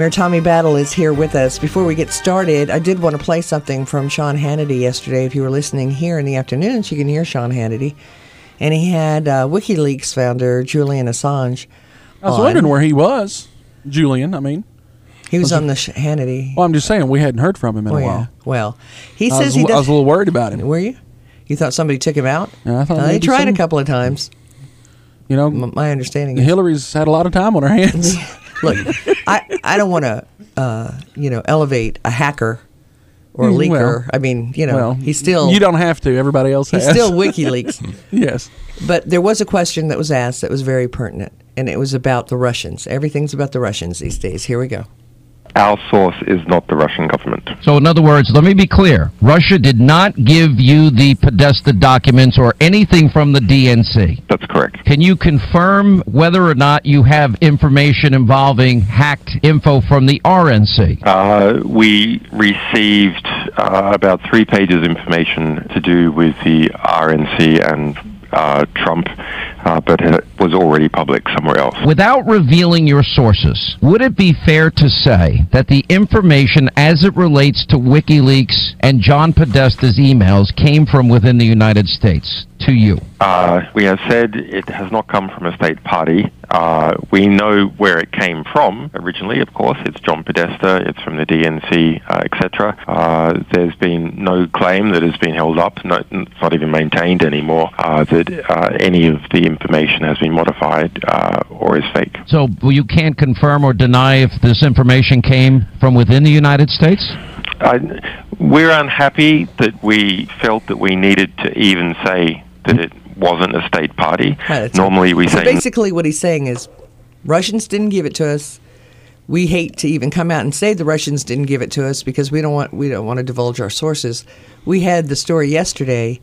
Mayor Tommy Battle is here with us. Before we get started, I did want to play something from Sean Hannity yesterday. If you were listening here in the afternoons, you can hear Sean Hannity. And he had uh, WikiLeaks founder Julian Assange. I was on. wondering where he was, Julian. I mean, He was on the Sh- Hannity. well, I'm just saying we hadn't heard from him in Oh, a yeah. while. Well, he I says was, he I was a little worried about him. Were you? You thought somebody took him out? Yeah, I thought Uh, they tried some- a couple of times. You know, M- My understanding is. Hillary's had a lot of time on her hands. Look, I, I don't want to, uh, you know, elevate a hacker or a Mm, leaker. well- I mean, you know, well, he's still You don't have to. Everybody else he's has. still WikiLeaks. yes. but there was a question that was asked that was very pertinent, and it was about the Russians. Everything's about the Russians these days. Here we go. Our source is not the Russian government. So, in other words, let me be clear. Russia did not give you the Podesta documents or anything from the DNC. That's correct. Can you confirm whether or not you have information involving hacked info from the RNC? Uh, we received uh, about three pages of information to do with the RNC and uh, Trump, uh, but it was already public somewhere else. Without revealing your sources, would it be fair to say that the information as it relates to WikiLeaks and John Podesta's emails came from within the United States to you? Uh, we have said it has not come from a state party. Uh, we know where it came from originally, of course. It's John Podesta, it's from the DNC, uh, etc. Uh, there's been no claim that has been held up, no, it's not even maintained anymore, uh, that uh, any of the information has been modified uh, or is fake. So you can't confirm or deny if this information came from within the United States? I, we're unhappy that we felt that we needed to even say that it wasn't a state party. Right, Normally, we so say basically what he's saying is Russians didn't give it to us. We hate to even come out and say the Russians didn't give it to us because we don't want we don't want to divulge our sources. We had the story yesterday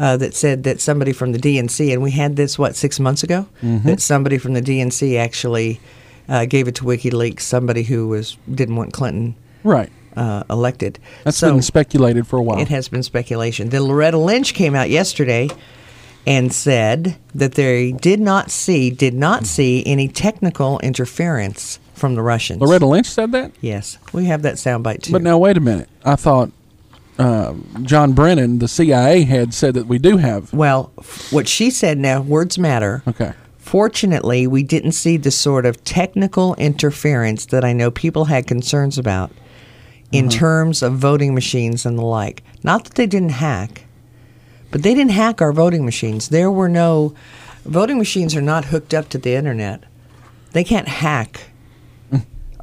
uh, that said that somebody from the DNC, and we had this what six months ago, Mm-hmm. that somebody from the DNC actually uh, gave it to WikiLeaks. Somebody who was didn't want Clinton Right. uh, elected. That's so been speculated for a while. it has been speculation. Then Loretta Lynch came out yesterday and said that they did not see did not see any technical interference from the Russians. Loretta Lynch said that? Yes, we have that soundbite too. But now, wait a minute. I thought uh, John Brennan, the CIA head, said that we do have. well, what she said now, words matter. Okay. Fortunately, we didn't see the sort of technical interference that I know people had concerns about in terms of voting machines and the like. Not that they didn't hack, but they didn't hack our voting machines. There were no voting machines are not hooked up to the internet. They can't hack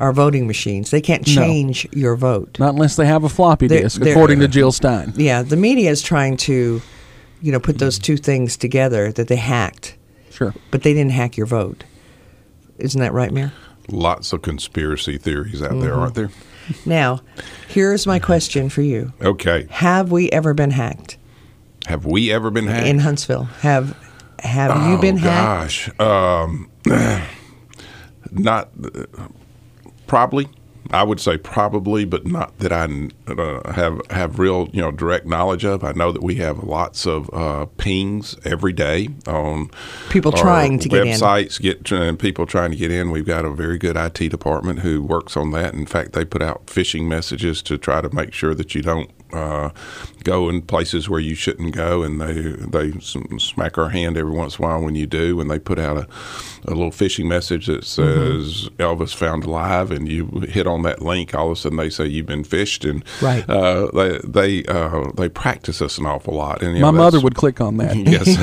our voting machines. They can't No. change your vote. Not unless they have a floppy They're- disk, they're- according to Jill Stein. Yeah, the media is trying to, you know, put those two things together that they hacked, Sure. but they didn't hack your vote. Isn't that right, Mayor? Lots of conspiracy theories out there, Mm-hmm. aren't there? Now, here's my question for you: Okay. Have we ever been hacked Have we ever been hacked? in Huntsville? Have Have you oh, been hacked? gosh. Um, not probably. I would say probably, but not that I uh, have have real you know direct knowledge of. I know that we have lots of uh, pings every day on People trying to get in. websites, get and people trying to get in. We've got a very good IT department who works on that. In fact, they put out phishing messages to try to make sure that you don't uh, go in places where you shouldn't go, and they they smack our hand every once in a while when you do. When they put out a, a little phishing message that Mm-hmm. says Elvis found alive, and you hit on that link, all of a sudden they say you've been phished, and Right. uh, they they uh, they practice us an awful lot. And My know, mother would click on that. Yes,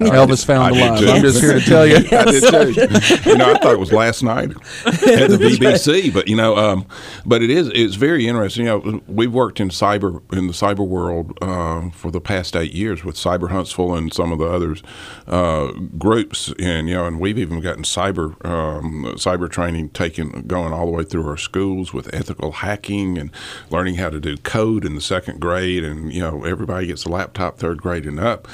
Elvis found alive. I'm just here to tell you. I did too. You know, I thought it was last night at the BBC, but you know, um, but it is it's very interesting. You know, we've worked in cyber in the cyber world uh, for the past eight years with Cyber Huntsville and some of the others uh, groups, and you know, and we've even gotten cyber um, cyber training taken going all the way through our schools with ethical hacking and learning how to do code in the second grade, and you know, everybody gets a laptop third grade and up.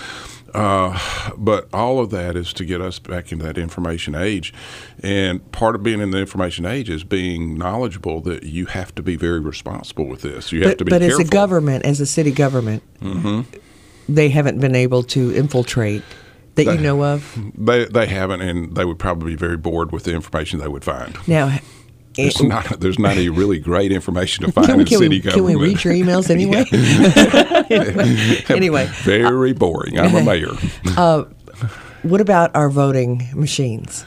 Uh, but all of that is to get us back into that information age. And part of being in the information age is being knowledgeable that you have to be very responsible with this. You have to be but as a government, as a city government, they haven't been able to infiltrate that you know of. They, they haven't, and they would probably be very bored with the information they would find. Now, There's not there's not any really great information to find can, in can city we, can we government. read your emails anyway? anyway, Very boring. I'm a mayor. what about our voting machines?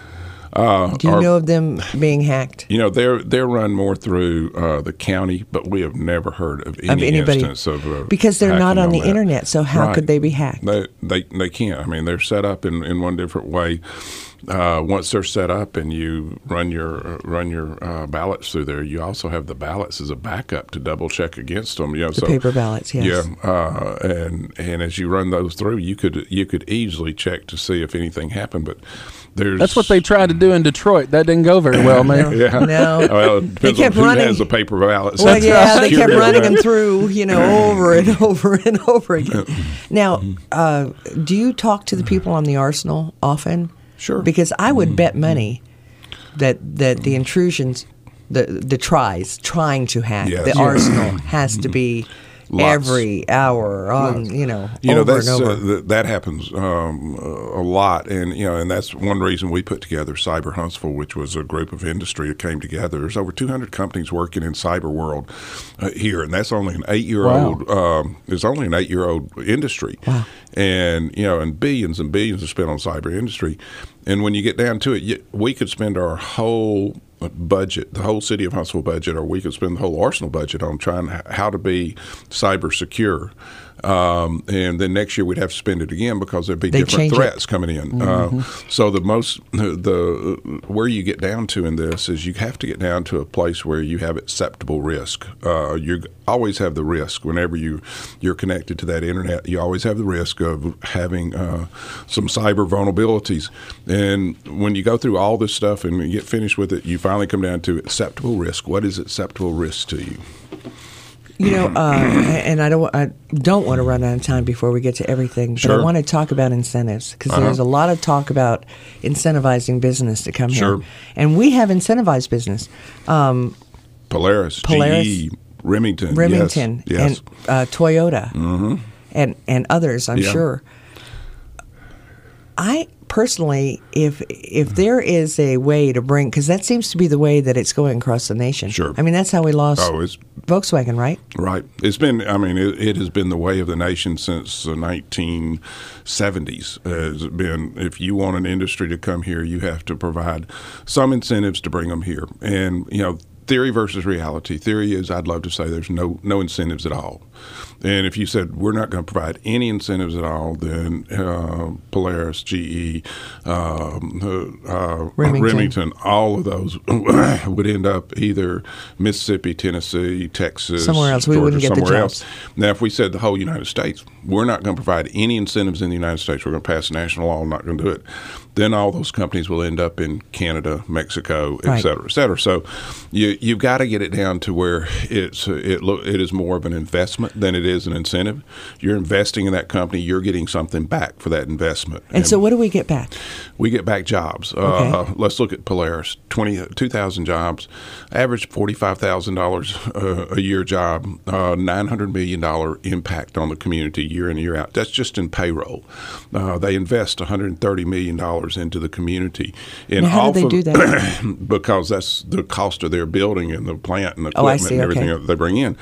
Uh, Do you our- know of them being hacked? You know, they're they're run more through uh, the county, but we have never heard of any anybody- instance of uh, Because they're not hacking on the that. internet, so how could they be hacked? They, they they can't. I mean, they're set up in, in one different way. Uh, once they're set up and you run your uh, run your uh, ballots through there, you also have the ballots as a backup to double check against them. You know, The so, paper ballots, yes. Yeah, uh, and and as you run those through, you could you could easily check to see if anything happened. But there's That's what they tried to do in Detroit. That didn't go very well, man. Yeah. No. Well, it They kept on who running- has the paper ballots. Well, That's yeah, they kept running them through, you know, over and over and over again. Now, uh, do you talk to the people on the arsenal often? Sure. Because I would Mm-hmm. bet money that that the intrusions, the the tries, trying to hack Yes. the Yeah. arsenal has to be Lots. every hour on, you know, you know over that's and over. Uh, th- that happens um, a lot, and you know, and that's one reason we put together Cyber Huntsville, which was a group of industry that came together. There's over 200 companies working in cyber world uh, here, and that's only an eight year old. Um, it's only an eight year old industry, wow. and you know, and billions and billions are spent on cyber industry. And when you get down to it, you, we could spend our whole budget, the whole city of Huntsville budget, or we could spend the whole arsenal budget on trying how to be cyber secure. Um, and then next year we'd have to spend it again because there'd be They different change it. threats coming in. Uh, so the most the where you get down to in this is you have to get down to a place where you have acceptable risk. Uh, you always have the risk whenever you you're connected to that internet. You always have the risk of having uh, some cyber vulnerabilities. And when you go through all this stuff and you get finished with it, you finally come down to acceptable risk. What is acceptable risk to you? You know, uh, and I don't, I don't want to run out of time before we get to everything, but I want to talk about incentives because Uh-huh. there's a lot of talk about incentivizing business to come Sure. here, and we have incentivized business. Um, Polaris, Polaris, GE, Remington, Remington yes. and uh, Toyota, and and others, I'm Yeah. sure. I personally, if if there is a way to bring, because that seems to be the way that it's going across the nation. Sure. I mean, that's how we lost Oh, it's Volkswagen, right? Right. It's been, I mean, it, it has been the way of the nation since the 1970s. Uh, It's been, if you want an industry to come here, you have to provide some incentives to bring them here. And, you know, theory versus reality. Theory is, I'd love to say there's no, no incentives at all. And if you said we're not going to provide any incentives at all, then uh, Polaris, GE, um, uh, uh, Remington. Remington, all of those would end up either Mississippi, Tennessee, Texas, Somewhere else. We wouldn't get the jobs. else. Now, if we said the whole United States, we're not going to provide any incentives in the United States. We're going to pass national law. I'm not going to do it. Then all those companies will end up in Canada, Mexico, et Right. cetera, et cetera. So you you've got to get it down to where it's it lo- it is more of an investment than it is an incentive. You're investing in that company. You're getting something back for that investment. And so, what do we get back? We get back jobs. Okay. Uh, let's look at Polaris 20, 2,000 jobs, average $45,000 uh, a year job, uh, $900 million impact on the community year in, year out. That's just in payroll. Uh, they invest $130 million into the community. And Now, how do they do that? because that's the cost of their building and the plant and the Oh, equipment see, and everything okay. that they bring in.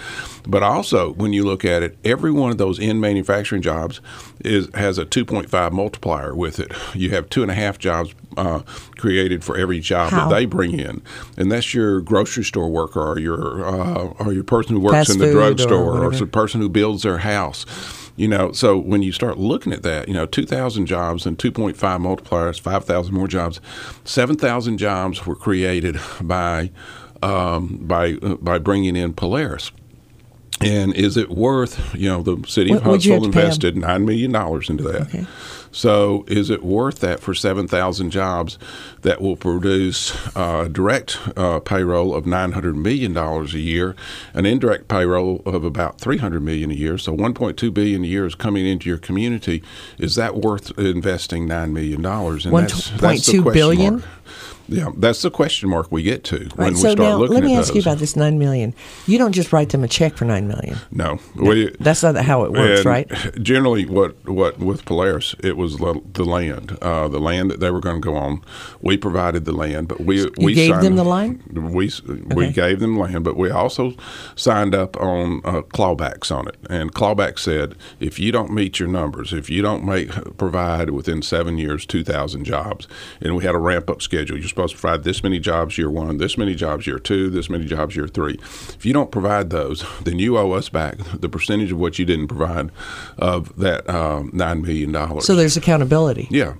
But also, when you look at it, every one of those in manufacturing jobs is has a 2.5 multiplier with it. You have two and a half jobs uh, created for every job How? that they bring in, and that's your grocery store worker or your uh, or your person who works Fast in the food or drugstore or, the person who builds their house. You know, so when you start looking at that, you know, 2,000 jobs and 2.5 multipliers, 5,000 more jobs, 7,000 jobs were created by um, by uh, by bringing in Polaris. And is it worth, you know, the city of What have Huntsville to pay 'em? invested $9 million into that. Okay. So is it worth that for 7,000 jobs that will produce uh, direct uh, payroll of $900 million a year, an indirect payroll of about 300 million a year, so 1.2 billion a year is coming into your community. Is that worth investing $9 million? And One that's, that's the question billion? mark. Yeah, that's the question mark we get to when Right. we So start now, looking let me at ask you about this nine million. You don't just write them a check for nine million. No, we, That's not how it works, right? Generally, what what with Polaris, it was the, the land, uh, the land that they were going to go on. We provided the land, but we we gave signed, them the land? We we Okay. gave them land, but we also signed up on uh, clawbacks on it. And clawback said, if you don't meet your numbers, if you don't make provide within seven years two thousand jobs, and we had a ramp up schedule. You're supposed to provide this many jobs year one, this many jobs year two, this many jobs year three. If you don't provide those, then you owe us back the percentage of what you didn't provide of that um, nine million dollars. So there's accountability. Yeah,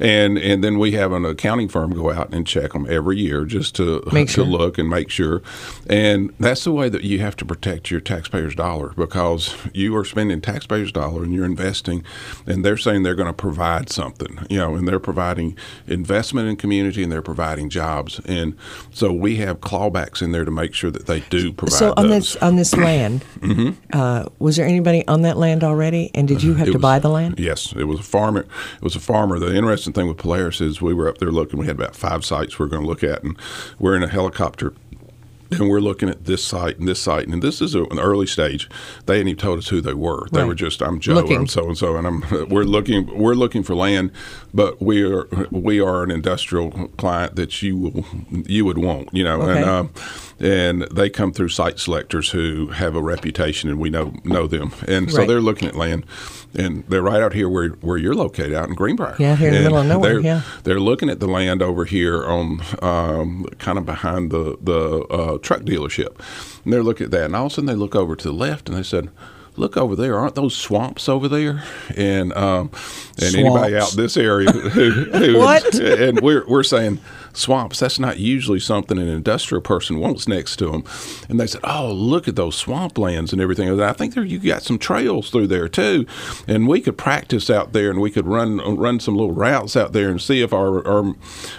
and and then we have an accounting firm go out and check them every year just to Make sure. to look and make sure, and that's the way that you have to protect your taxpayers' dollar because you are spending taxpayers' dollar and you're investing, and they're saying they're going to provide something, you know, and they're providing investment in community and they're providing jobs, and so we have clawbacks in there to make sure that they do provide So on those. this on this land, uh, was there anybody on that land already? And did you have It to was- buy the land? Yes, it was a farmer. It was a farmer. The interesting thing with Polaris is we were up there looking. We had about five sites we're going to look at, and we're in a helicopter. And we're looking at this site and this site, and this is a, an early stage. They hadn't even told us who they were. They Right. were just, "I'm Joe, Looking. I'm so and so," and I'm. We're looking. We're looking for land, but we are we are an industrial client that you will you would want, you know, Okay. and um, and they come through site selectors who have a reputation, and we know know them, and so Right. they're looking at land, and they're right out here where where you're located, out in Greenbrier. Yeah, here in the middle of nowhere, They're, yeah. they're looking at the land over here on um, kind of behind the the uh, truck dealership, and they're looking at that, and all of a sudden they look over to the left, and they said. Look over there! Aren't those swamps over there? And um, and anybody out this area who, who What? and we're we're saying swamps. That's not usually something an industrial person wants next to them. And they said, "Oh, look at those swamplands and everything." And I think there you got some trails through there too, and we could practice out there, and we could run run some little routes out there and see if our our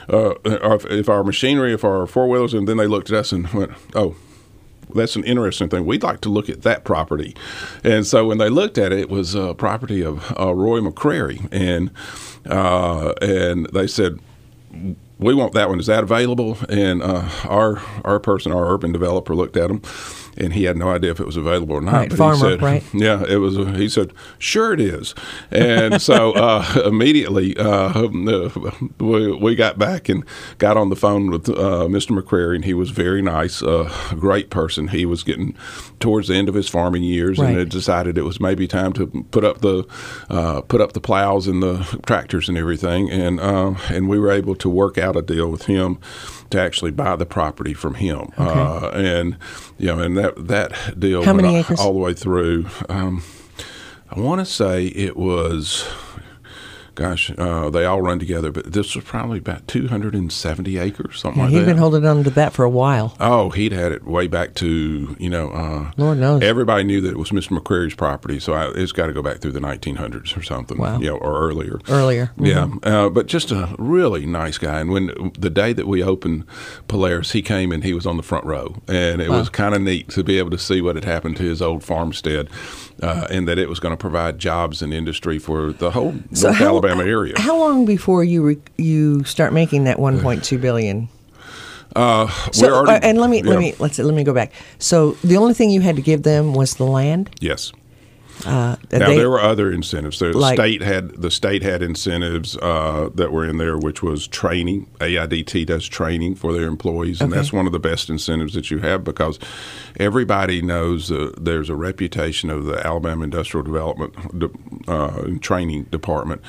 uh, if- if our machinery, if our four wheelers. And then they looked at us and went, "Oh." That's an interesting thing. We'd like to look at that property. And so when they looked at it, it was a property of uh, Roy McCrary. And, uh, and they said, we want that one. Is that available? And uh, our our person, our urban developer, looked at them, and he had no idea if it was available or not. Right, but farmer, he said, right? Yeah, it was. He said, "Sure, it is." And so uh, immediately uh, we, we got back and got on the phone with uh, Mr. McCrary, and he was very nice, uh, a great person. He was getting towards the end of his farming years, Right. and had decided it was maybe time to put up the uh, put up the plows and the tractors and everything, and uh, and we were able to work out a deal with him to actually buy the property from him, uh, and you know, and that that deal How went many all, acres? all the way through. Um, I want to say it was. Gosh, uh, they all run together, but this was probably about 270 acres, something Yeah, like he'd that. been holding on to that for a while. Oh, he'd had it way back to you know. Uh, Lord knows. Everybody knew that it was Mr. McCrary's property, so I, it's got to go back through the 1900s or something. Wow. You know, or earlier. Earlier. Yeah, Mm-hmm. uh, but just a really nice guy. And when the day that we opened Polaris, he came and he was on the front row, and it was kind of neat to be able to see what had happened to his old farmstead, uh, and that it was going to provide jobs and industry for the whole North how- Alabama area. How long before you re- you start making that 1.2 billion? uh, So, we're already, uh, and let me yeah. let me let's let me go back. So the only thing you had to give them was the land. yes. Uh, Now they- there were other incentives. The Like- state had the state had incentives uh, that were in there, which was training. AIDT does training for their employees, and Okay. that's one of the best incentives that you have because everybody knows uh, there's a reputation of the Alabama Industrial Development de- uh, Training Department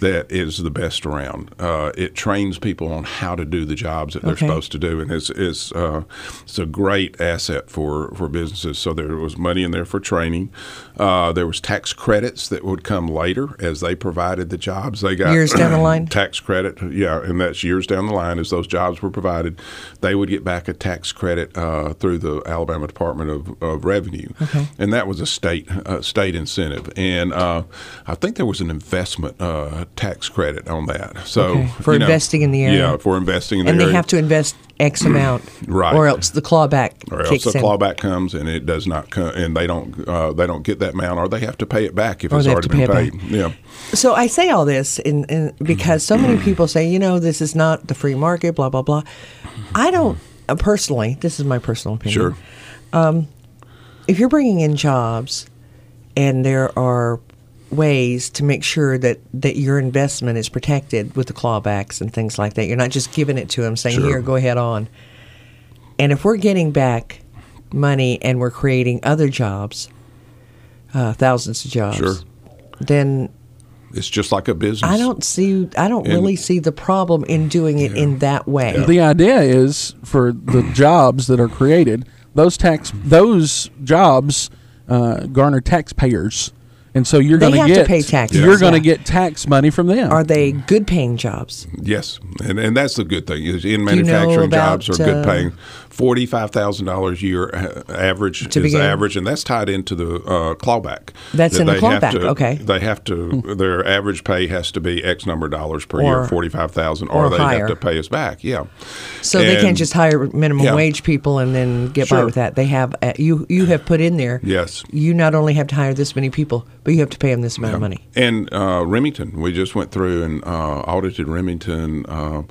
that is the best around. Uh, it trains people on how to do the jobs that they're supposed to do, and it's it's uh, it's a great asset for for businesses. So there was money in there for training. There was tax credits that would come later as they provided the jobs. They got Years down the line? tax credit. Yeah, and that's years down the line as those jobs were provided. They would get back a tax credit uh, through the Alabama Department of, of Revenue, and that was a state uh, state incentive. And uh, I think there was an investment uh, tax credit on that. So Okay, for you know, investing in the area. Yeah, for investing in and the area, and they have to invest X amount, Right. Or else the clawback or else the in. clawback comes and it does not come, and they don't uh, they don't get that amount, or they have to pay it back if Or it's already been paid. Yeah. So I say all this in, in because so many people say, you know, this is not the free market, blah blah blah. I don't uh, personally. This is my personal opinion. Sure. If you're bringing in jobs, and there are ways to make sure that that your investment is protected with the clawbacks and things like that, you're not just giving it to them saying, Sure. "Here, go ahead on." And if we're getting back money and we're creating other jobs, uh, thousands of jobs, Sure. then It's just like a business. I don't see. I don't And- really see the problem in doing it in that way. The idea is for the jobs that are created, those tax those jobs uh, garner taxpayers, and so you're going to get pay taxes, You're going to get tax money from them. Are they good paying jobs? Yes, and and that's the good thing is in you know manufacturing about, jobs are good uh, paying. Forty five thousand dollars a year uh, average To is begin. average, and that's tied into the uh, clawback. That's That in the clawback, to- okay. They have to their average pay has to be X number of dollars per Or- year, forty five thousand, or, or they higher. have to pay us back. Yeah, So they can't just hire minimum Yeah. wage people and then get by with that. They have uh, you. You have put in there. Yes. You not only have to hire this many people, but you have to pay them this amount of money. And uh, Remington, we just went through and uh, audited Remington uh,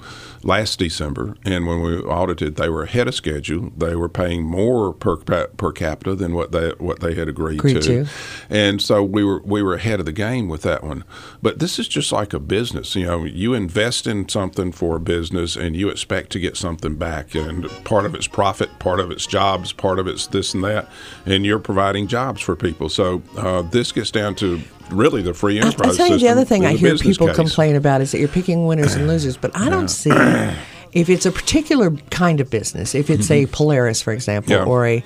last December, and when we audited, they were ahead of schedule. They were paying more per per capita than what they what they had agreed, Agreed to. and so we were we were ahead of the game with that one. But this is just like a business. You know, you invest in something for a business, and you expect to get something back. And part of it's profit, part of it's jobs, part of it's this and that, and you're providing jobs for people. So uh, this gets down to really the free I, I enterprise tell you, the other thing I hear people case. complain about is that you're picking winners and losers, but I don't see if it's a particular kind of business. If it's a Polaris, for example, Mm-hmm. Yeah. or a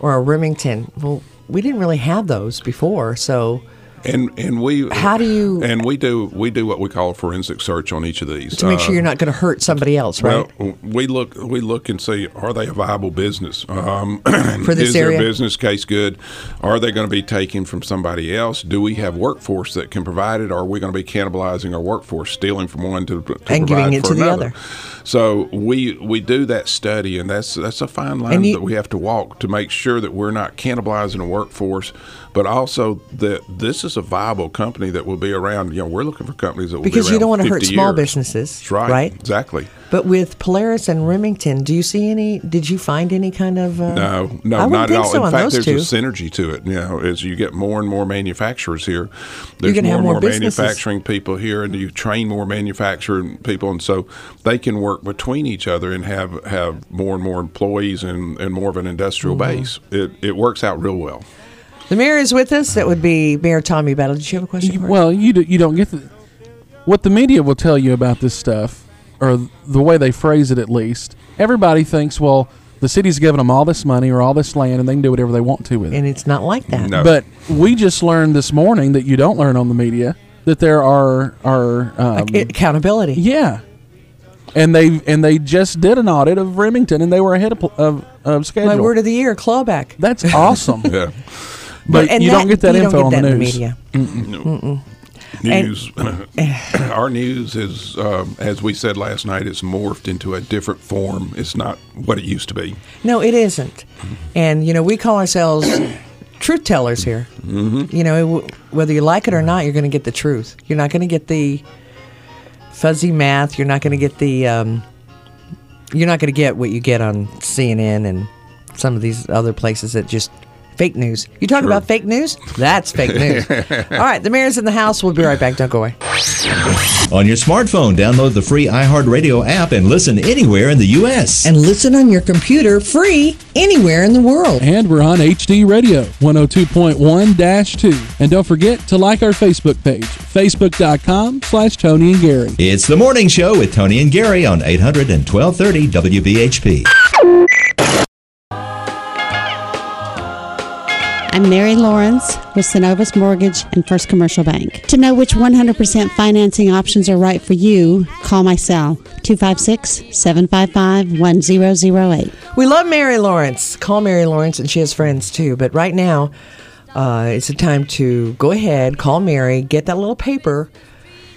or a Remington. Well, we didn't really have those before, so And and we How do you- and we do we do what we call a forensic search on each of these to make Uh, sure you're not going to hurt somebody else, right? Well, we look we look and see are they a viable business um, For this is area? their business case good? Are they going to be taken from somebody else? Do we have workforce that can provide it? Or are we going to be cannibalizing our workforce, stealing from one to, to And giving it to the other. So we we do that study, and that's that's a fine line you- that we have to walk to make sure that we're not cannibalizing a workforce, but also that this is a viable company that will be around. You know, we're looking for companies that will Because be you don't want to hurt 50 small years. businesses, That's right. right? Exactly. But with Polaris and Remington, do you see any? Did you find any kind of? Uh, No, no, I think at all. so In fact, there's two. a synergy to it. You know, as you get more and more manufacturers here, there's more have and more more manufacturing people here, and you train more manufacturing people, and so they can work between each other and have have more and more employees and, and more of an industrial Mm-hmm. base. It it works out real well. The mayor is with us. That would be Mayor Tommy Battle. Did you have a question? for? Well, you do, you don't get the, what the media will tell you about this stuff, or the way they phrase it at least. Everybody thinks, well, the city's giving them all this money or all this land, and they can do whatever they want to with it. and it's not like that. No. But we just learned this morning that you don't learn on the media that there are are um, accountability. yeah, and they and they just did an audit of Remington, and they were ahead of of, of schedule. My word of the year, clawback. That's awesome. Yeah. But And you don't get that you info don't on get the that news. in the media. News. our news is, um, as we said last night, it's morphed into a different form. It's not what it used to be. No, it isn't. And you know, we call ourselves truth tellers here. Mm-hmm. You know, w- whether you like it or not, you're going to get the truth. You're not going to get the fuzzy math. You're not going to get the. Um, you're not going to get what you get on CNN and some of these other places that just fake news. You talk about fake news? That's fake news. All right, the mayor's in the house. We'll be right back. Don't go away. On your smartphone, download the free iHeartRadio app and listen anywhere in the U.S. And listen on your computer free anywhere in the world. And we're on HD Radio 102.1 2. And don't forget to like our Facebook page, facebook.com slash Toni and Gary. It's the morning show with Toni and Gary on 800 and 1230 WBHP. I'm Mary Lawrence with Synovus Mortgage and First Commercial Bank. To know which 100% financing options are right for you, call my cell 256 755 1008. We love Mary Lawrence. Call Mary Lawrence, and she has friends too. But right now, uh, it's a time to go ahead, call Mary, get that little paper,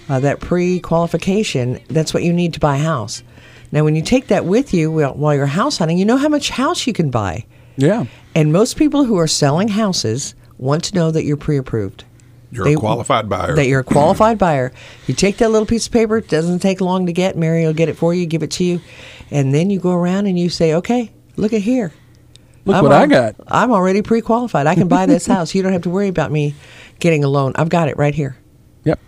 uh, that pre qualification. That's what you need to buy a house. Now, when you take that with you while while you're house hunting, you know how much house you can buy. Yeah. And most people who are selling houses want to know that you're pre-approved. You're They- a qualified buyer. That you're a qualified buyer. You take that little piece of paper. It doesn't take long to get. Mary will get it for you, give it to you, and then you go around and you say, "Okay, look at here. Look I'm what I got. I'm already pre-qualified. I can buy this house. You don't have to worry about me getting a loan. I've got it right here." Yep.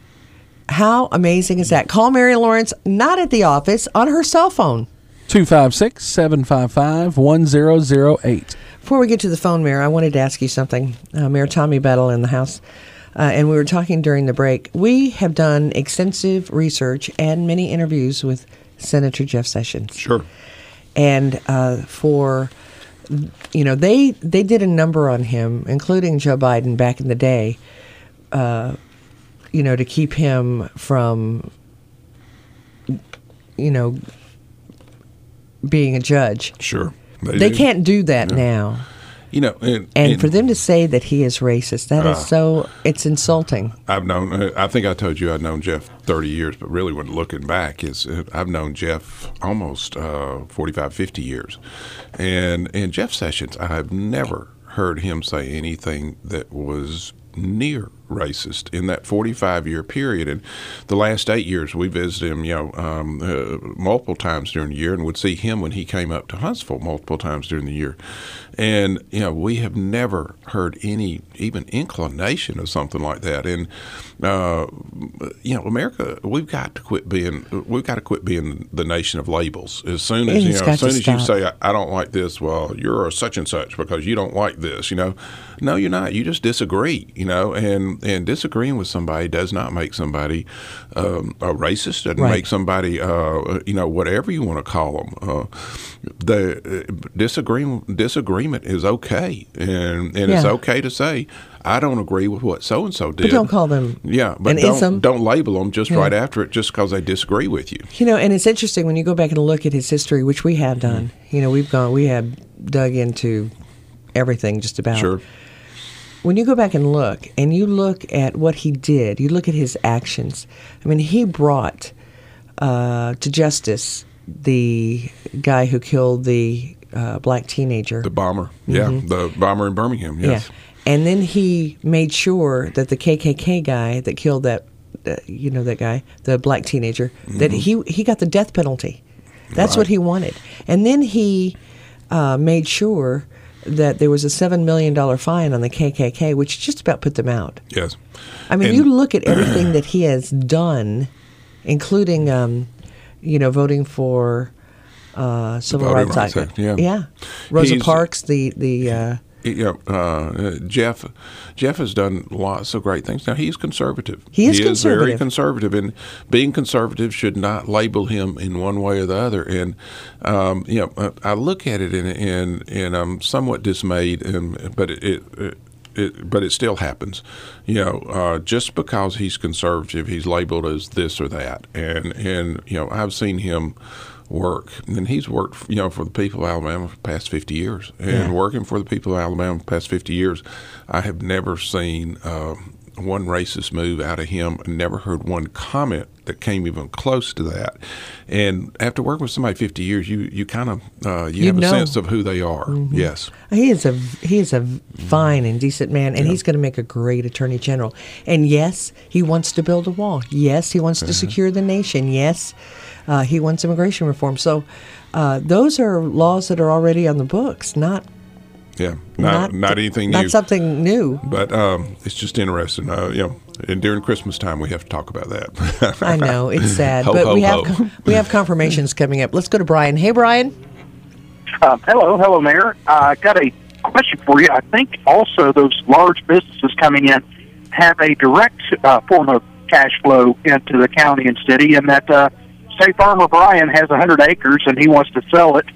How amazing is that? Call Mary Lawrence, not at the office, on her cell phone. 256 755 1008. Before we get to the phone, Mayor, I wanted to ask you something. Uh, Mayor Tommy Battle in the House, uh, and we were talking during the break. We have done extensive research and many interviews with Senator Jeff Sessions. Sure. And uh, for, you know, they, they did a number on him, including Joe Biden back in the day, uh, you know, to keep him from, you know, being a judge. Sure. They do. can't do that now. You know, and, And for them to say that he is racist, that is Uh. so, it's insulting. I've known. uh, I think I told you I'd known Jeff 30 years, but really, when looking back, is uh, I've known Jeff almost uh, 45, 50 years, and and Jeff Sessions, I have never heard him say anything that was near racist in that 45 year period. And the last eight years, we visited him, you know, um, uh, multiple times during the year, and would see him when he came up to Huntsville multiple times during the year. And you know, we have never heard any even inclination of something like that. And uh, you know, America, we've got to quit being we've got to quit being the nation of labels. As soon as you know, as soon as you say I, I don't like this, well, you're a such and such because you don't like this. You know, no, you're not. You just disagree. You know, and and disagreeing with somebody does not make somebody um, a racist. Doesn't Right. make somebody uh, you know whatever you want to call them. Uh, the uh, disagreement disagreement is okay, and and it's okay to say I don't agree with what so and so did. But don't call them Yeah, but don't, ism. don't label them just Yeah. right after it just because they disagree with you. You know, and it's interesting when you go back and look at his history, which we have done. Mm-hmm. You know, we've gone, we have dug into everything just about. Sure. When you go back and look, and you look at what he did, you look at his actions. I mean, he brought uh, to justice the guy who killed the uh, black teenager. The bomber, yeah, the bomber in Birmingham, yes. Yeah. And then he made sure that the KKK guy that killed that, uh, you know, that guy, the black teenager, that he he got the death penalty. That's what Mm-hmm. He wanted. And then he uh, made sure that there was a seven million dollar fine on the KKK, which just about put them out. Yes. I mean, And- you look at everything that he has done, including, um, you know, voting for uh, civil rights. Act, yeah. yeah. Rosa He's- Parks, the the uh, Yeah, uh, Jeff. Jeff has done lots of great things. Now he's conservative. He is very conservative. conservative, and being conservative should not label him in one way or the other. And um, you know, I- look at it and and, and I'm somewhat dismayed, and, but it. it it, but it still happens, you know. Uh, just because he's conservative, he's labeled as this or that, and and you know, I've seen him work, and he's worked, you know, for the people of Alabama for the past fifty years, and working for the people of Alabama for the past fifty years, I have never seen um, one racist move out of him, and never heard one comment that came even close to that. And after working with somebody fifty years, you you kind of uh, you, You have know. a sense of who they are. Yes. He is a he is a fine and decent man, and he's going to make a great attorney general. And yes, he wants to build a wall. Yes, he wants to secure the nation. Yes, uh, he wants immigration reform. So uh, those are laws that are already on the books, not Yeah, not not, anything not new. something new. But um, it's just interesting, uh, you know. And during Christmas time, we have to talk about that. I know it's sad, Ho, but ho, we have we have confirmations coming up. Let's go to Brian. Hey, Brian. Uh, hello, hello, Mayor. I got a question for you. I think also those large businesses coming in have a direct uh, form of cash flow into the county and city, and that uh, say Farmer Brian has a hundred acres and he wants to sell it,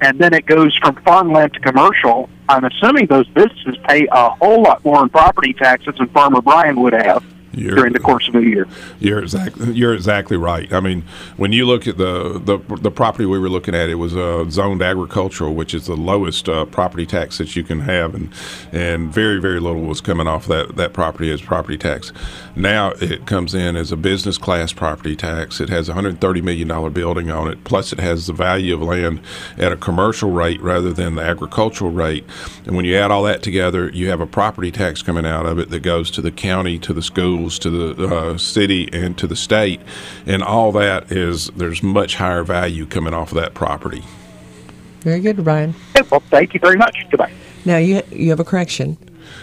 and then it goes from farmland to commercial. I'm assuming those businesses pay a whole lot more in property taxes than Farmer Brian would have. You're- during the course of a year. You're exactly you're exactly right. I mean, when you look at the the, the property we were looking at, it was uh, zoned agricultural, which is the lowest uh, property tax that you can have, and and very very little was coming off that that property as property tax. Now it comes in as a business class property tax. It has a 130 million dollar building on it, plus it has the value of land at a commercial rate rather than the agricultural rate. And when you add all that together, you have a property tax coming out of it that goes to the county, to the schools, to the uh, city, and to the state. And all that is there's much higher value coming off of that property. Very good, Brian. Okay, Well, thank you very much. Goodbye. Now you you have a correction.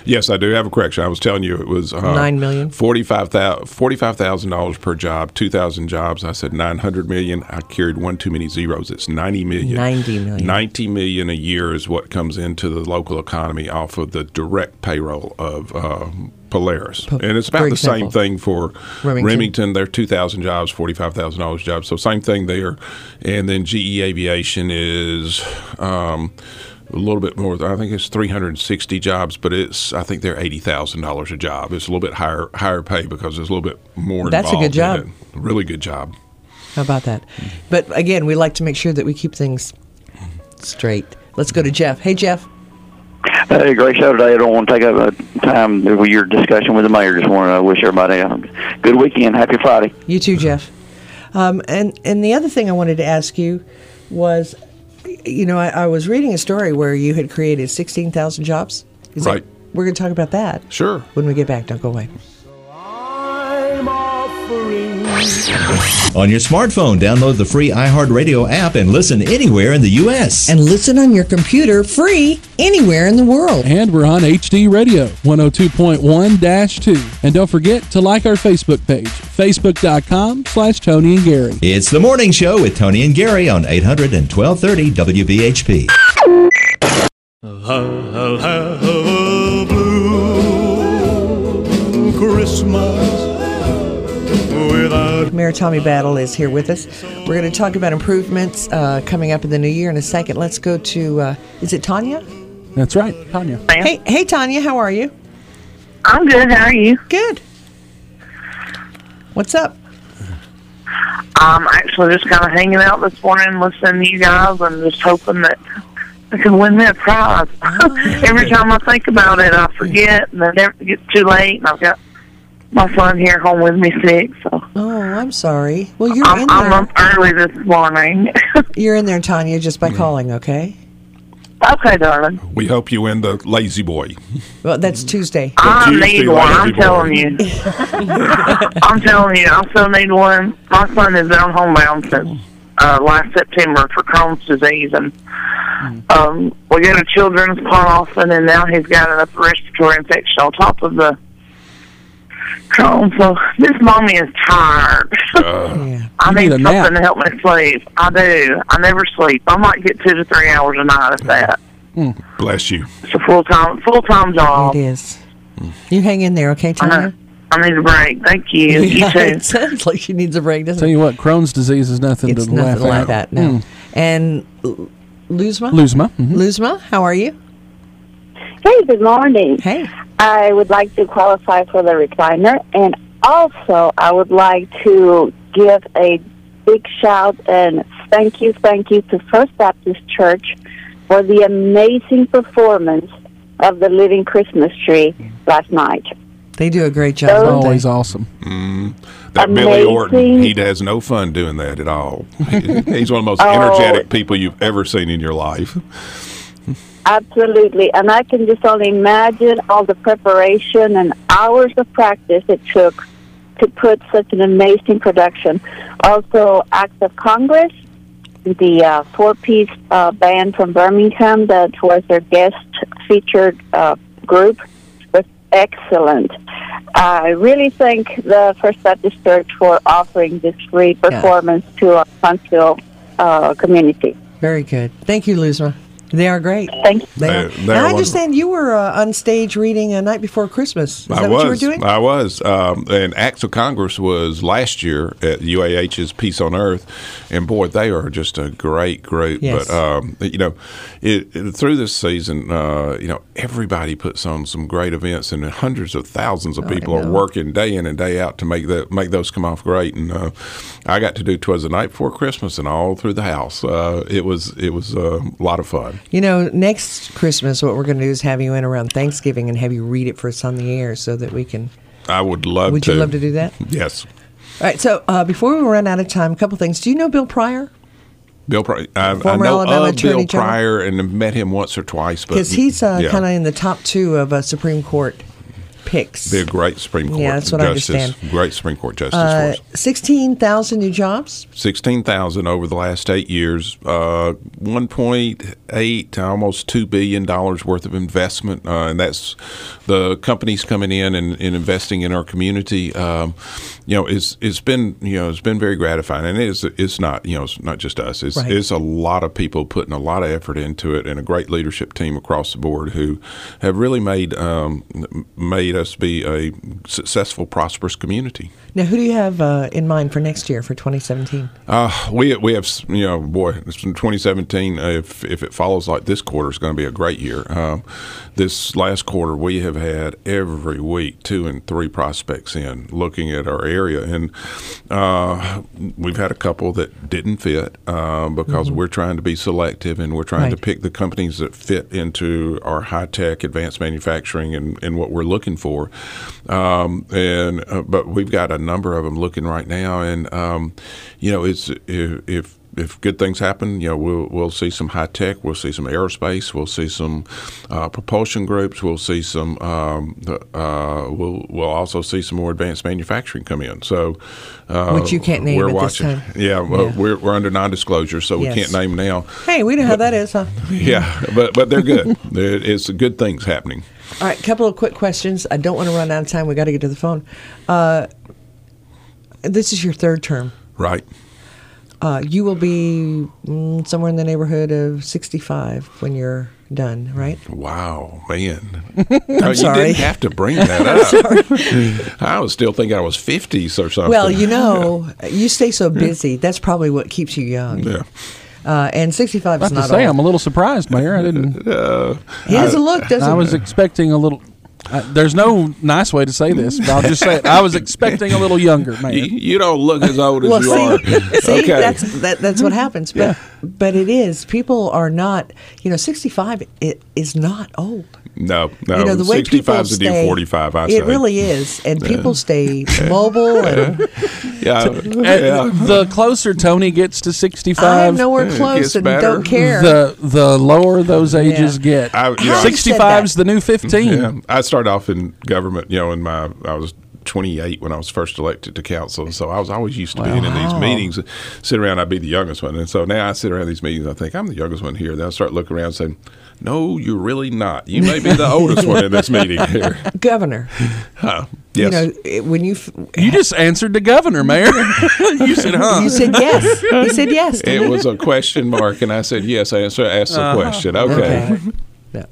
Yes, I do have a correction. I was telling you it was uh, Nine million? forty-five thousand dollars per job, two thousand jobs. I said nine hundred million. I carried one too many zeros. It's ninety million. 90 million. Ninety million a year is what comes into the local economy off of the direct payroll of uh, Polaris, Po- and it's about the same thing for Remington. Remington. They're two thousand jobs, forty-five thousand dollars jobs. So same thing there, and then GE Aviation is. Um, a little bit more. I think it's 360 jobs, but it's I think they're eighty thousand dollars a job. It's a little bit higher higher pay because it's a little bit more. That's a good job. Really good job. How about that? But again, we like to make sure that we keep things straight. Let's go to Jeff. Hey, Jeff. Hey, great show today. I don't want to take up uh, time with your discussion with the mayor. Just want to wish everybody a good weekend. Happy Friday. You too, Jeff. Um, and and the other thing I wanted to ask you was, you know, I, I was reading a story where you had created sixteen thousand jobs. Is that- Right. we're going to talk about that. Sure. When we get back, don't go away. On your smartphone, download the free iHeartRadio app and listen anywhere in the U.S. And listen on your computer free anywhere in the world. And we're on HD Radio 102.1 2. And don't forget to like our Facebook page, facebook.com slash Toni and Gary. It's the morning show with Toni and Gary on 800 and 1230 WBHP. I'll have a blue Christmas without Mayor Tommy Battle is here with us. We're going to talk about improvements uh, coming up in the new year in a second. Let's go to, uh, is it Tanya? That's right, Tanya. Hey, hey, Tanya, how are you? I'm good. How are you? Good. What's up? I'm actually just kind of hanging out this morning, listening to you guys, and just hoping that I can win that prize. Every time I think about it, I forget, and then it gets too late, and I've got my son here home with me sick, so Oh, I'm sorry. Well, you're I'm, in there. I'm up early this morning. You're in there, Tanya, just by calling, okay? okay, darling. We hope you win the La-Z-Boy. Well, that's Tuesday. I Tuesday need one. I'm boy. telling you. I'm telling you, I still need one. My son has been on homebound since uh, last September for Crohn's disease, and um, we got a children's part often, and now he's got an upper respiratory infection on top of the Crohn's. So this mommy is tired. Yeah. I need, need a nap. something to help me sleep. I do. I never sleep. I might get two to three hours a night of that. Bless you. It's a full time full time job. It is. You hang in there, okay, Uh-huh. Tanya? I need a break. Thank you. You too. it sounds like she needs a break, doesn't Tell it? you what, Crohn's disease is nothing It's to nothing laugh like at. that, no. Mm. And L- Luzma? Luzma. mhm. Luzma, how are you? Hey, good morning. Hey. I would like to qualify for the recliner, and also I would like to give a big shout and thank you, thank you to First Baptist Church for the amazing performance of the Living Christmas Tree last night. They do a great job, Those- don't they? Always awesome. Mm-hmm. That Billy Orton, Amazing. he has no fun doing that at all. He's one of the most Oh. energetic people you've ever seen in your life. Absolutely, and I can just only imagine all the preparation and hours of practice it took to put such an amazing production. Also, Acts of Congress, the uh, four-piece uh, band from Birmingham that was their guest featured uh, group, was excellent. I really thank the First Baptist Church for offering this free performance to our Huntsville uh, community. Very good. Thank you, Luzma. They are great. Thank you. They are. They- they are I wonderful. understand you were uh, on stage reading a night before Christmas. Is that I what you were was. doing? I was. Um, and Acts of Congress was last year at UAH's Peace on Earth, and boy, they are just a great group. Yes. But um, you know, it, it- through this season, uh, you know, everybody puts on some great events, and hundreds of thousands of people are working day in and day out to make that make those come off great. And uh, I got to do "Twas the Night Before Christmas" and all through the house. Uh, it was it was uh, a lot of fun. You know, next Christmas, what we're going to do is have you in around Thanksgiving and have you read it for us on the air so that we can. I would love Would to. you love to do that? Yes. All right. So uh, before we run out of time, a couple things. Do you know Bill Pryor? Bill Pryor. I, I Former know Alabama of Bill General. Pryor and have met him once or twice, but Because he's uh, yeah, kind of in the top two of uh, Supreme Court picks. be a great Supreme Court. Yeah, that's what I justice, understand. Great Supreme Court justice Uh, 16,000 new jobs. Sixteen thousand over the last eight years. Uh, One point eight to almost two billion dollars worth of investment, uh, and that's the companies coming in and, and investing in our community. Um, you know, it's it's been you know it's been very gratifying, and it's it's not you know it's not just us. It's Right. it's a lot of people putting a lot of effort into it, and a great leadership team across the board who have really made um, made us be a successful, prosperous community. Now, who do you have uh, in mind for next year, for 2017? Uh, we we have you know boy it's 2017 uh, if if it follows like this quarter is going to be a great year. Um, this last quarter we have had every week two and three prospects in looking at our area and uh, we've had a couple that didn't fit uh, because we're trying to be selective and we're trying to pick the companies that fit into our high tech advanced manufacturing and, and what we're looking for. Um, and uh, but we've got a number of them looking right now, and um, you know, it's if. if if good things happen, you know, we'll we'll see some high tech, we'll see some aerospace, we'll see some uh, propulsion groups, we'll see some, um, uh, we'll we'll also see some more advanced manufacturing come in. So, uh, Which you can't name we're at this watching. time. Yeah, well, Yeah. we're we're under non-disclosure, so Yes. we can't name now. Hey, we know how that is, huh? Yeah, but but they're good. It's good things happening. All right, couple of quick questions. I don't want to run out of time. We got to get to the phone. This is your third term. Right. Uh, you will be mm, somewhere in the neighborhood of 65 when you're done, right? Wow, man. No, you didn't have to bring that up. I was still thinking I was 50s or something. Well, you know, you stay so busy. That's probably what keeps you young. Yeah. Uh, and 65 I is have to say, old. I'm a little surprised, Mayor. I didn't. Uh, he doesn't look, does he? I was expecting a little. Uh, there's no nice way to say this, but I'll just say it. I was expecting a little younger, man. you don't look as old as you see, are. see okay. that's that, that's what happens. But Yeah. but it is. People are not. You know, 65 it is not old. no, no. you know the way people 65 is the stay. new 45, I it say. really is, and people stay mobile. And Yeah. Yeah. The closer Toni gets to 65, I am nowhere close and better. don't care. the the lower those ages Yeah. get. I- you know, I- 65 is the new 15. Yeah, I started off in government. You know, in my I was 28 when I was first elected to council, so I was always used to being in these meetings. Sit around, I'd be the youngest one, and so now I sit around these meetings. I think I'm the youngest one here. Then I start looking around, saying, "No, you're really not. You may be the oldest one in this meeting here." Governor, Huh. you Yes. know it- when you f- You just answered the governor, Mayor. you said, huh? you said yes. He said yes. it was a question mark, and I said yes. I answered, asked the Uh-huh. question. Okay. Okay. No.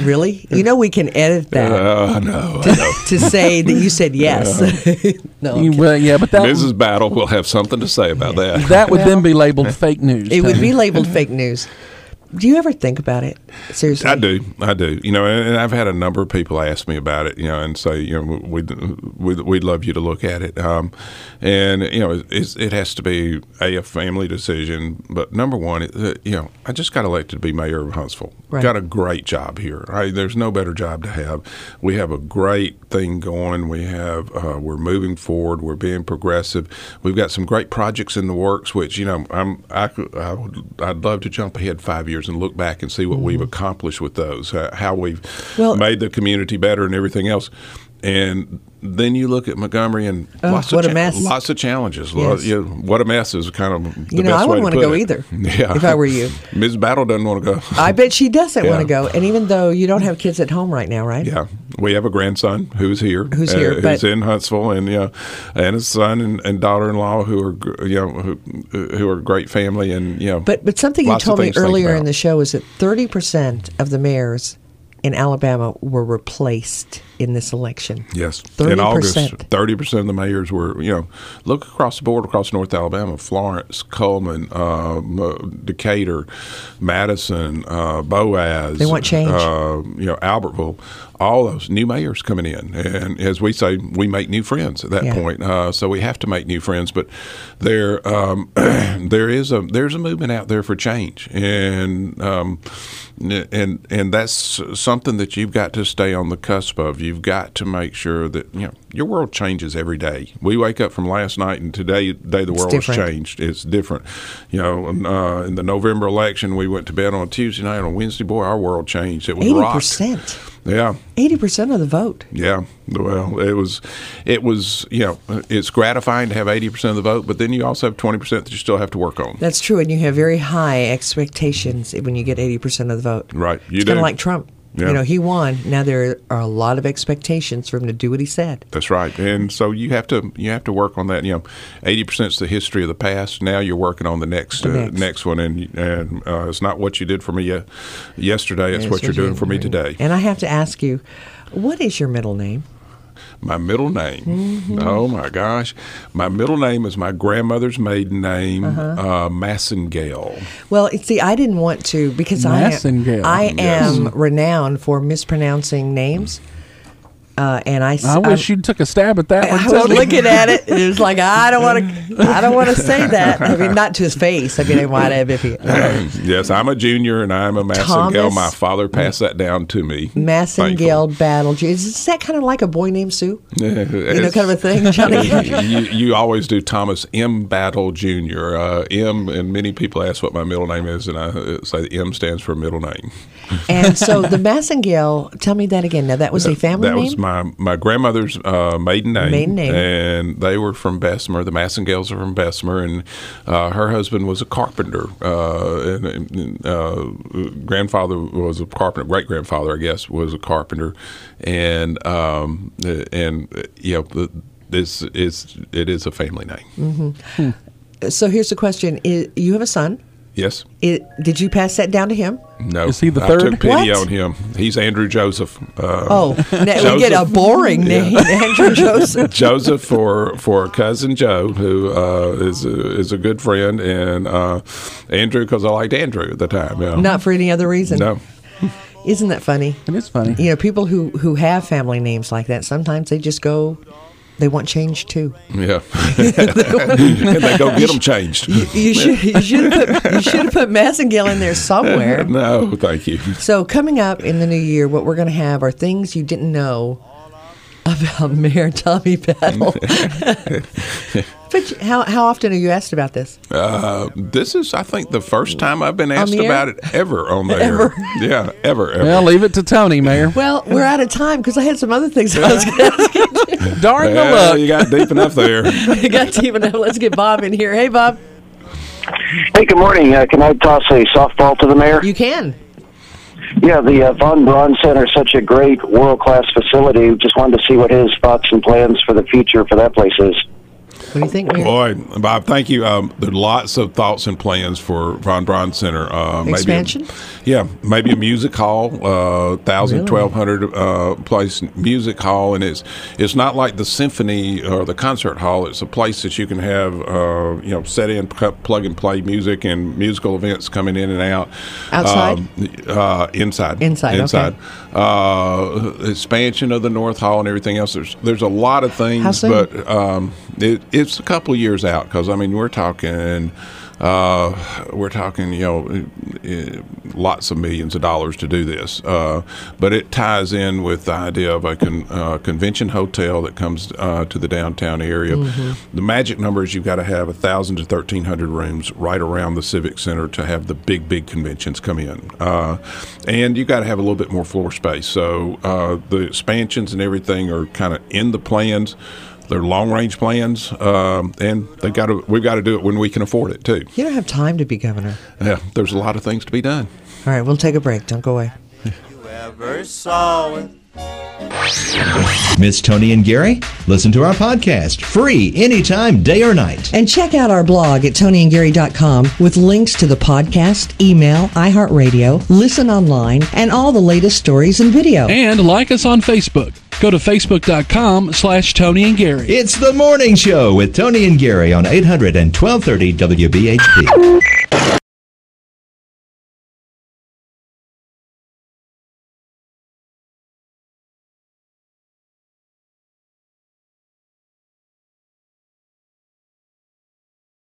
really? You know we can edit that Uh, no, I know. to say that you said yes. no, I'm You- kidding. well, yeah, but that Mrs. Battle will have something to say about that. that would then be labeled fake news. it would Toni. be labeled fake news. Do you ever think about it seriously? I do, I do. You know, and, I've had a number of people ask me about it. You know, and say, you know, we'd we'd, we'd love you to look at it. Um, and you know, it's, it has to be a, a family decision. But number one, it, uh, you know, I just got elected to be mayor of Huntsville. Right. Got a great job here. I, there's no better job to have. We have a great thing going. We have uh, we're moving forward. We're being progressive. We've got some great projects in the works. Which you know, I'm I, I would I'd love to jump ahead five years and look back and see what we've accomplished with those. Uh, how we've Mm-hmm. Well- made the community better and everything else. And then you look at Montgomery and Oh, lots what of a mess. lots of challenges. Yes. Lot- you know, what a mess is kind of the You know, best I wouldn't to wanna go it. either, Yeah, if I were you. Ms. Battle doesn't want to go. I bet she doesn't want to go. And even though you don't have kids at home right now, right? Yeah, We have a grandson who's here, Who's here, uh, who's in Huntsville, and you know, and a son and, and daughter-in-law who are you know who, who are a great family, and you know. But but something you told me to earlier in the show is that thirty percent of the mayors in Alabama were replaced in this election. Yes. 30%. In August, 30% of the mayors were, you know, look across the board across North Alabama Florence, Cullman, uh, Decatur, Madison, uh, Boaz. They want change. Uh, you know, Albertville. All those new mayors coming in. And as we say, we make new friends at that Yeah. point. Uh, so we have to make new friends. But there, um, there is a there's a movement out there for change. And, um, and and that's something that you've got to stay on the cusp of. You've got to make sure that you know your world changes every day. We wake up from last night and today, day the world has changed. It's different. You know, uh, in the November election, we went to bed on a Tuesday night. On Wednesday, boy, our world changed. It was Eighty rocked. percent. Yeah. Eighty percent of the vote. Yeah, well, it was, it was, you know, it's gratifying to have eighty percent of the vote, but then you also have twenty percent that you still have to work on. That's true, and you have very high expectations when you get eighty percent of the vote. Right, you it's do. kind of like Trump. Yeah. You know, he won. Now there are a lot of expectations for him to do what he said. That's right, and so you have to you have to work on that. You know, eighty percent is the history of the past. Now you're working on the next The uh, next. next. one, and and uh, it's not what you did for me ye- yesterday. It's Yes, what you're you doing for me today. And I have to ask you, what is your middle name? My middle name. Mm-hmm. Oh my gosh, my middle name is my grandmother's maiden name, Uh-huh. uh, Massengale. Well, see, I didn't want to because I am, Massengale. I Yes. am renowned for mispronouncing names. Uh, and I wish you took a stab at that one. I was looking at it. and It was like I don't want to. I don't want to say that. I mean, not to his face. I mean, I might have if he. yes, I'm a junior and I'm a Massengale. My father passed that down to me. Massengale Battle. Is that kind of like a boy named Sue? you know, kind of a thing, Johnny? you, you always do Thomas M. Battle Jr. Uh, M, and many people ask what my middle name is, and I uh, say the M stands for middle name. And so the Massengale. Tell me that again. Now that was a family that name. My my grandmother's uh, maiden name. Maiden name. and they were from Bessemer. The Massengales are from Bessemer, and uh, her husband was a carpenter. Uh, and, and uh, grandfather was a carpenter. Great grandfather, I guess, was a carpenter, and um, and you know. the- This is it is a family name. hmm So here's the question: You have a son. Yes. It, did you pass that down to him? No. Is he the third? I third? took pity What? on him. He's Andrew Joseph. Uh, Oh, now we get a boring name, Andrew Joseph. Joseph for for cousin Joe, who uh, is a, is a good friend, and uh, Andrew because I liked Andrew at the time. Yeah. Not for any other reason. No. Isn't that funny? It is funny. You know, people who who have family names like that sometimes they just go, they want change too. Yeah. and they go get them changed. You, you should you should have put you should have put Massengale in there somewhere. no, thank you. So coming up in the new year, what we're going to have are things you didn't know about Mayor Tommy Battle. but how how often are you asked about this? Uh, this is, I think, the first time I've been asked about it ever on the Ever? air. Yeah, ever, ever. Well, leave it to Toni, Mayor. Well, we're out of time because I had some other things I was going to ask you. Darn the Well, luck. you got deep enough there. you got deep enough. let's get Bob in here. Hey, Bob. Hey, good morning. Uh, can I toss a softball to the mayor? You can. Yeah, the uh, Von Braun Center is such a great world class facility. Just wanted to see what his thoughts and plans for the future for that place is. What do you think, Mayor? Boy, Bob, thank you. Um, there are lots of thoughts and plans for Von Braun Center. Uh, maybe a- Expansion? yeah, maybe a music hall, uh, thousand, Really? twelve hundred uh, place music hall, and it's it's not like the symphony or the concert hall. It's a place that you can have, uh, you know, set in, plug and play music and musical events coming in and out. Outside? Um, uh, inside. Inside, okay. Inside. Uh, expansion of the North Hall and everything else. There's there's a lot of things, but um, it, it's a couple years out because I mean we're talking. Uh, we're talking, you know, uh, lots of millions of dollars to do this, uh, but it ties in with the idea of a con, uh, convention hotel that comes uh, to the downtown area. The magic number is you've got to have a thousand to thirteen hundred rooms right around the civic center to have the big, big conventions come in, uh, and you've got to have a little bit more floor space. So uh, the expansions and everything are kind of in the plans. They're long range plans, um, and they got to. We've got to do it when we can afford it too. You don't have time to be governor. Yeah, there's a lot of things to be done. All right, we'll take a break. Don't go away. ever saw it Miss Toni and Gary? Listen to our podcast free anytime, day or night. And check out our blog at tonyandgary.com with links to the podcast, email, iHeartRadio, listen online, and all the latest stories and video. And like us on Facebook. Go to facebook.com slash Toni and Gary. It's the morning show with Toni and Gary on 800 and 1230 WBHP.